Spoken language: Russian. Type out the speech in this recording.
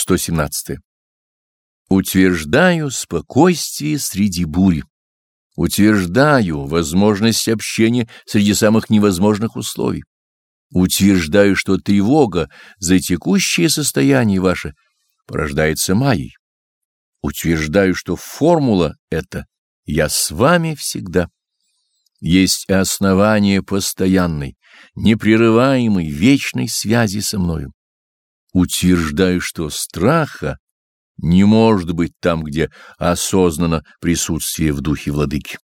117. Утверждаю спокойствие среди бури. Утверждаю возможность общения среди самых невозможных условий. Утверждаю, что тревога за текущее состояние ваше порождается майей. Утверждаю, что формула эта «я с вами всегда» есть основание постоянной, непрерываемой, вечной связи со мною. Утверждаю, что страха не может быть там, где осознано присутствие в духе владыки.